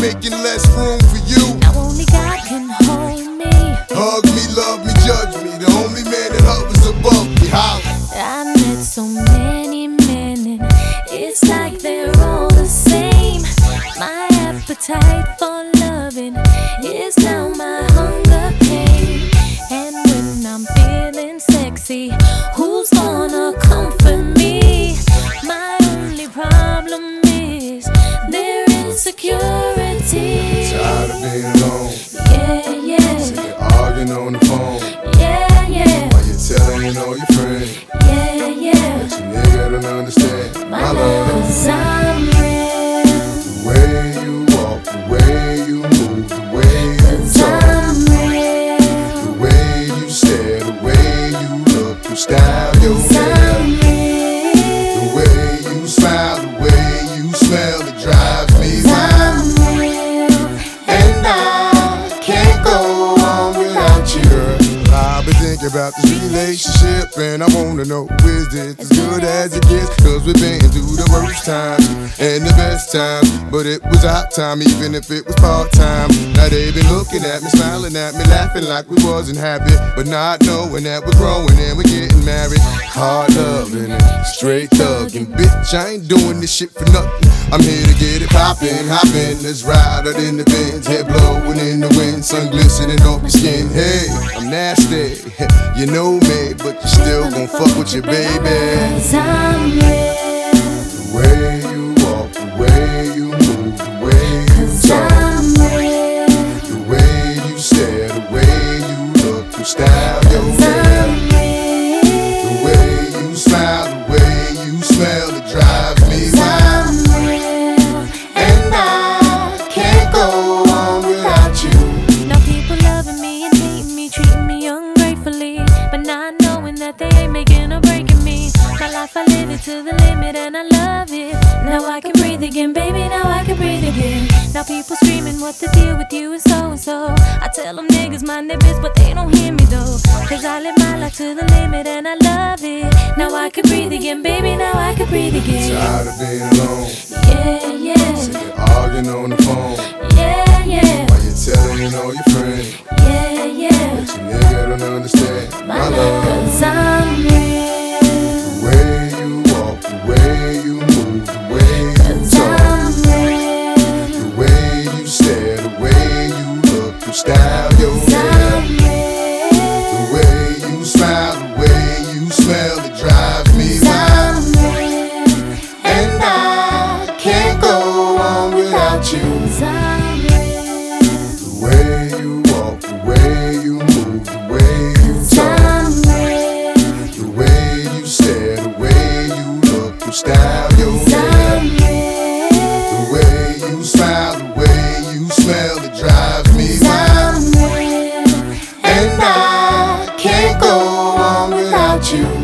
making less room for you. Now only God can hold me. Hug me, love me, judge me. The only man that hovers above me. Holla. I met so many men, and it's like they're all the same. My appetite for loving is now my hunger pain. And when I'm feeling sexy, who's gonna comfort me? My only problem is their insecurity. All your friends. yeah, yeah. But you never don't understand my love. Cause I'm real. The way you walk, the way you move, the way you talk. I'm real. The way you stare, the way you look, you style your Cause about this relationship, and I wanna know is this as good as it gets? Cause we've been through the worst times and the best times, but it was our time, even if it was part time. Now they been looking at me, smiling at me, laughing like we wasn't happy, but not knowing that we're growing and we're getting married. Hard loving and straight thugging, bitch, I ain't doing this shit for nothing. I'm here to get it poppin', hoppin', let's ride out in the Benz, head blowin' in the wind, sun glistening off your skin. Hey, nasty, you know me, but you still gon' fuck with your baby. Cause I'm real. The way you walk, the way you move, the way you talk, I'm real. the way you stare, the way you look, you style your hair, the way you smile, the way you smell, it drives Now I can breathe again, baby. Now I can breathe again. Now people screaming, what the deal with you is so and so. I tell them niggas mind their biz, but they don't hear me though. Cause I live my life to the limit and I love it. Now I can breathe again, baby. Now I can breathe again. Tired of being alone, Yeah, yeah, sick of arguing on the phone. yeah, yeah, While you're telling all your friends, yeah, yeah. but you nigga don't understand my love. about you. The way you walk, the way you move, the way you talk. The way you stare, the way you look, your style, your hair. The way you smile, the way you smell, it drives me wild. And I can't go on without you.